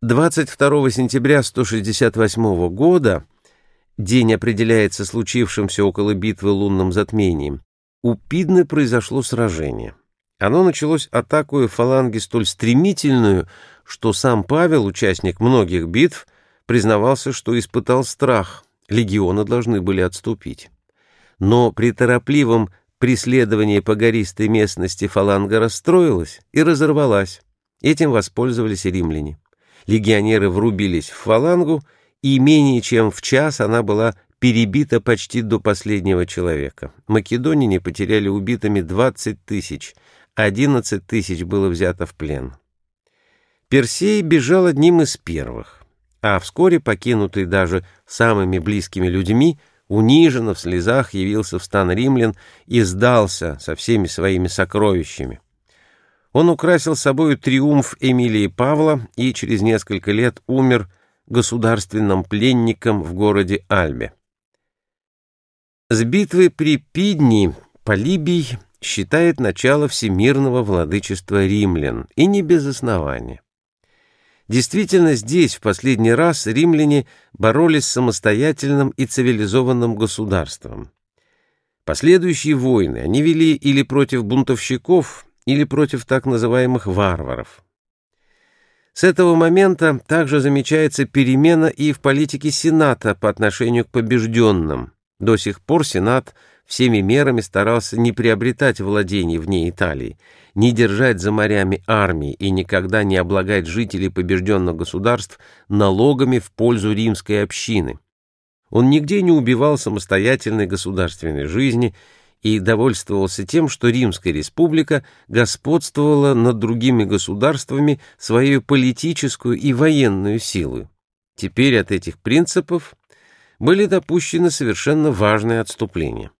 22 сентября 168 года, день определяется случившимся около битвы лунным затмением, у Пидны произошло сражение. Оно началось атакой фаланги столь стремительную, что сам Павел, участник многих битв, признавался, что испытал страх, легионы должны были отступить. Но при торопливом преследовании по гористой местности фаланга расстроилась и разорвалась. Этим воспользовались римляне. Легионеры врубились в фалангу, и менее чем в час она была перебита почти до последнего человека. Македонине потеряли убитыми 20 тысяч, 11 тысяч было взято в плен. Персей бежал одним из первых, а вскоре, покинутый даже самыми близкими людьми, униженно в слезах явился в стан римлян и сдался со всеми своими сокровищами. Он украсил собою триумф Эмилии Павла и через несколько лет умер государственным пленником в городе Альбе. С битвы при Пидни Полибий считает начало всемирного владычества римлян, и не без основания. Действительно, здесь в последний раз римляне боролись с самостоятельным и цивилизованным государством. Последующие войны они вели или против бунтовщиков, или против так называемых варваров. С этого момента также замечается перемена и в политике Сената по отношению к побежденным. До сих пор Сенат всеми мерами старался не приобретать владений вне Италии, не держать за морями армии и никогда не облагать жителей побежденных государств налогами в пользу римской общины. Он нигде не убивал самостоятельной государственной жизни и довольствовался тем, что Римская республика господствовала над другими государствами своей политическую и военную силу. Теперь от этих принципов были допущены совершенно важные отступления.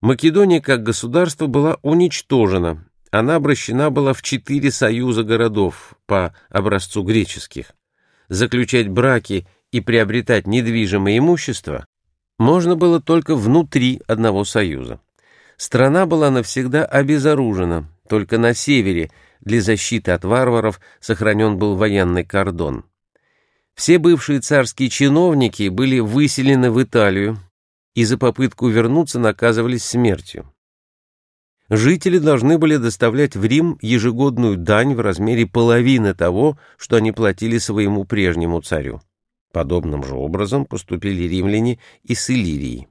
Македония как государство была уничтожена, она обращена была в четыре союза городов по образцу греческих. Заключать браки и приобретать недвижимое имущество можно было только внутри одного союза. Страна была навсегда обезоружена, только на севере для защиты от варваров сохранен был военный кордон. Все бывшие царские чиновники были выселены в Италию и за попытку вернуться наказывались смертью. Жители должны были доставлять в Рим ежегодную дань в размере половины того, что они платили своему прежнему царю. Подобным же образом поступили римляне и с Иллирией.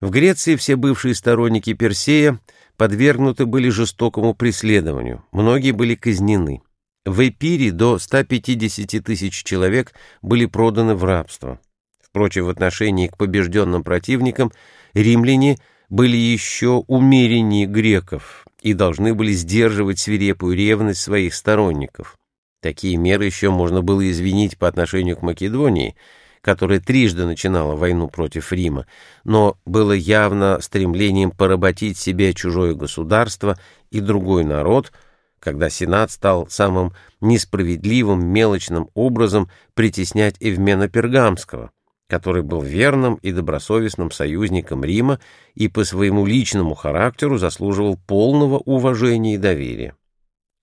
В Греции все бывшие сторонники Персея подвергнуты были жестокому преследованию, многие были казнены. В Эпире до 150 тысяч человек были проданы в рабство. Впрочем, в отношении к побежденным противникам римляне были еще умереннее греков и должны были сдерживать свирепую ревность своих сторонников. Такие меры еще можно было извинить по отношению к Македонии – которая трижды начинала войну против Рима, но было явно стремлением поработить себе чужое государство и другой народ, когда Сенат стал самым несправедливым, мелочным образом притеснять Эвмена Пергамского, который был верным и добросовестным союзником Рима и по своему личному характеру заслуживал полного уважения и доверия.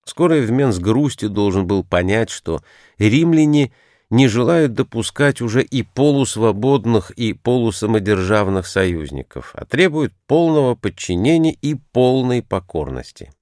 Скоро Эвмен с грустью должен был понять, что римляне — не желают допускать уже и полусвободных, и полусамодержавных союзников, а требуют полного подчинения и полной покорности.